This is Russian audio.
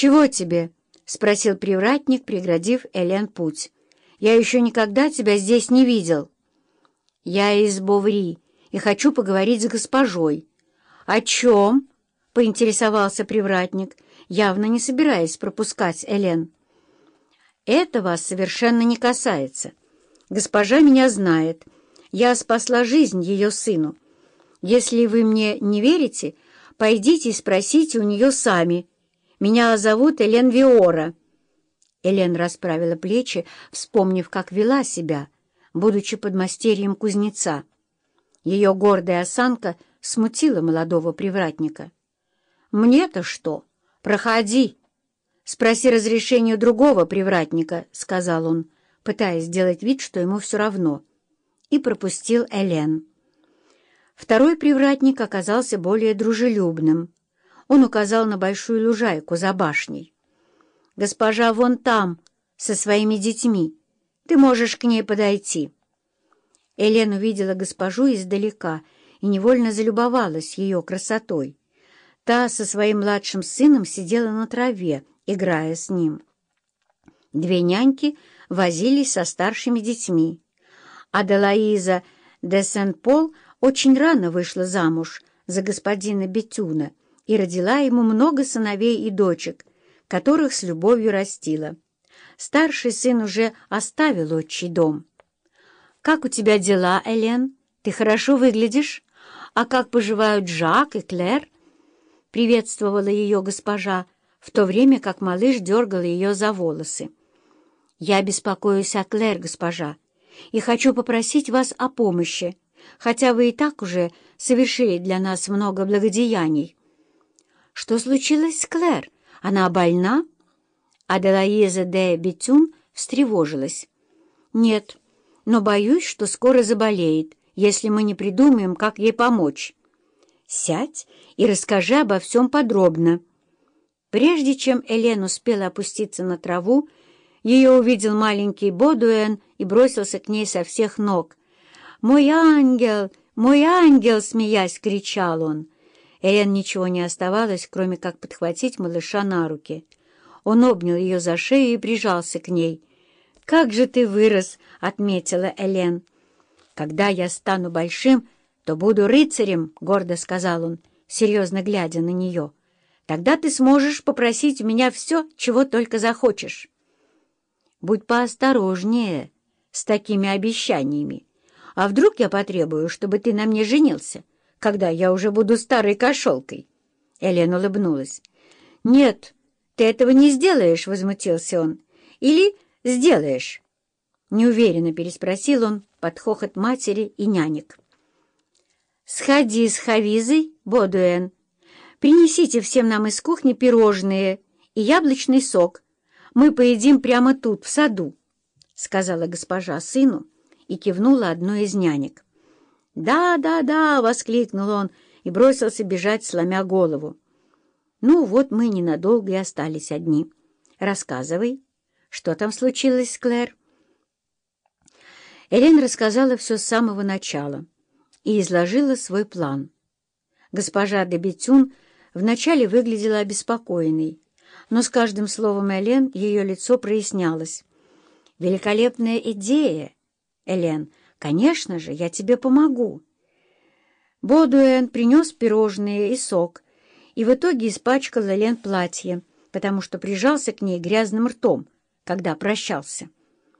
«Чего тебе?» — спросил привратник, преградив Элен путь. «Я еще никогда тебя здесь не видел». «Я из Боври и хочу поговорить с госпожой». «О чем?» — поинтересовался привратник, явно не собираясь пропускать Элен. «Это вас совершенно не касается. Госпожа меня знает. Я спасла жизнь ее сыну. Если вы мне не верите, пойдите и спросите у нее сами. Меня зовут Элен Виора». Элен расправила плечи, вспомнив, как вела себя, будучи подмастерьем кузнеца. Ее гордая осанка смутила молодого привратника. «Мне-то что? Проходи!» «Спроси разрешения другого привратника», — сказал он, пытаясь сделать вид, что ему все равно, и пропустил Элен. Второй привратник оказался более дружелюбным. Он указал на большую лужайку за башней. «Госпожа вон там, со своими детьми. Ты можешь к ней подойти». Элен увидела госпожу издалека и невольно залюбовалась ее красотой. Та со своим младшим сыном сидела на траве, играя с ним. Две няньки возились со старшими детьми. Аделаиза де Сен-Пол очень рано вышла замуж за господина Бетюна и родила ему много сыновей и дочек, которых с любовью растила. Старший сын уже оставил отчий дом. «Как у тебя дела, Элен? Ты хорошо выглядишь? А как поживают Жак и Клэр?» Приветствовала ее госпожа, в то время как малыш дергал ее за волосы. «Я беспокоюсь о Клэр, госпожа, и хочу попросить вас о помощи, хотя вы и так уже совершили для нас много благодеяний». «Что случилось с Клэр? Она больна?» Аделаиза де Бетюн встревожилась. «Нет, но боюсь, что скоро заболеет, если мы не придумаем, как ей помочь. Сядь и расскажи обо всем подробно». Прежде чем Элен успела опуститься на траву, ее увидел маленький Бодуэн и бросился к ней со всех ног. «Мой ангел! Мой ангел!» — смеясь, кричал он. Элен ничего не оставалось, кроме как подхватить малыша на руки. Он обнял ее за шею и прижался к ней. «Как же ты вырос!» — отметила Элен. «Когда я стану большим, то буду рыцарем», — гордо сказал он, серьезно глядя на нее. Тогда ты сможешь попросить у меня все, чего только захочешь. Будь поосторожнее с такими обещаниями. А вдруг я потребую, чтобы ты на мне женился, когда я уже буду старой кошелкой?» Элен улыбнулась. «Нет, ты этого не сделаешь», — возмутился он. «Или сделаешь?» Неуверенно переспросил он под хохот матери и нянек. «Сходи с Хавизой, Бодуэн», Принесите всем нам из кухни пирожные и яблочный сок. Мы поедим прямо тут, в саду», — сказала госпожа сыну и кивнула одной из нянек. «Да, да, да!» — воскликнул он и бросился бежать, сломя голову. «Ну вот мы ненадолго и остались одни. Рассказывай, что там случилось Клэр?» Элен рассказала все с самого начала и изложила свой план. Госпожа де Бетюн Вначале выглядела обеспокоенной, но с каждым словом Элен ее лицо прояснялось. «Великолепная идея, Элен! Конечно же, я тебе помогу!» Бодуэн принес пирожные и сок, и в итоге испачкал Элен платье, потому что прижался к ней грязным ртом, когда прощался.